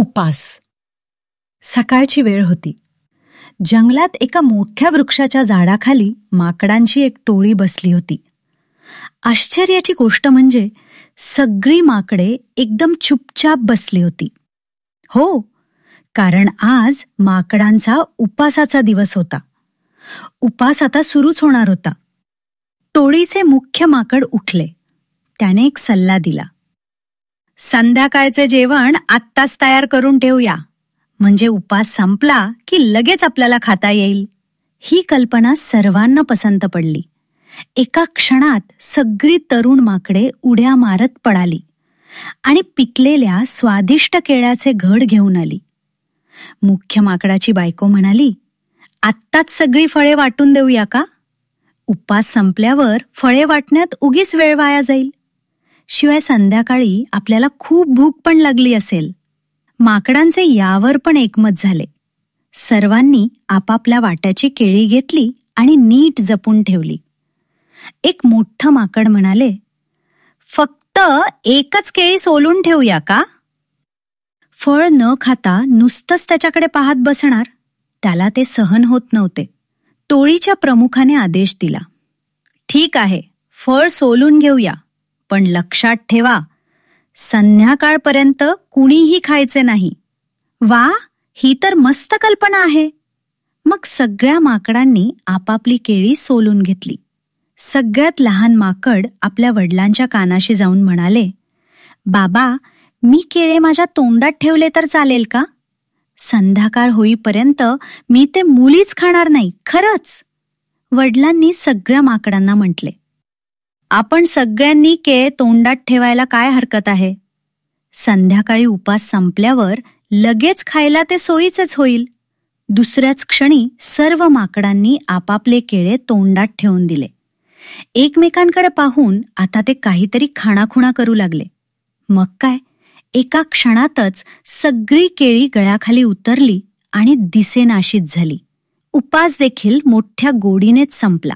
उपास. सकाळची वेळ होती. जंगलात एका मोठ्या वृक्षाच्या झाडाखाली माकडांची एक टोळी बसली होती. आश्चर्याची गोष्ट म्हणजे सगळी माकडे एकदम चुपचाप बसली होती. हो कारण आज माकडांचा उपासाचा दिवस होता. उपास आता सुरूच होणार होता. टोळीचे मुख्य माकड उठले. त्याने एक सल्ला दिला. संध्याकाळचे जेवण आत्ताच तयार करून ठेवूया. म्हणजे उपास संपला की लगेच आपल्याला खाता येईल. ही कल्पना सर्वांना पसंत पडली. एका क्षणात सगळी तरुण माकडे उड्या मारत पडाली आणि पिकलेल्या स्वादिष्ट केळ्याचे घड घेऊन आली. मुख्य माकडाची बायको म्हणाली आत्ताच सगळी फळे वाटून देऊया का? उपास संपल्यावर फळे वाटण्यात उगीच वेळ वाया जाईल. शिवाय संध्याकाळी आपल्याला खूप भूक पण लागली असेल. माकडांचे यावर पण एकमत झाले. सर्वांनी आपापल्या वाट्याची केळी घेतली आणि नीट जपून ठेवली. एक मोठं माकड म्हणाले फक्त एकच केळी सोलून ठेवूया का? फळ न खाता नुसतंच त्याच्याकडे पाहत बसणार. त्याला ते सहन होत नव्हते. टोळीच्या प्रमुखाने आदेश दिला ठीक आहे फळ सोलून घेऊया. पण लक्षात ठेवा संध्याकाळपर्यंत कुणीही खायचे नाही. वा ही तर मस्त कल्पना आहे. मग सगळ्या माकडांनी आपापली केळी सोलून घेतली. सगळ्यात लहान माकड आपल्या वडिलांच्या कानाशी जाऊन म्हणाले बाबा मी केळे माझ्या तोंडात ठेवले तर चालेल का? संध्याकाळ होईपर्यंत मी ते मुलीच खाणार नाही खरंच. वडिलांनी सगळ्या माकडांना म्हटले आपण सगळ्यांनी केळे तोंडात ठेवायला काय हरकत आहे? संध्याकाळी उपास संपल्यावर लगेच खायला ते सोयीचंच होईल. दुसऱ्याच क्षणी सर्व माकडांनी आपापले केळे तोंडात ठेवून दिले. एकमेकांकडे पाहून आता ते काहीतरी खाणाखुणा करू लागले. मग काय? एका क्षणातच सगळी केळी गळ्याखाली उतरली आणि दिसेनाशीत झाली. उपास देखील मोठ्या गोडीनेच संपला.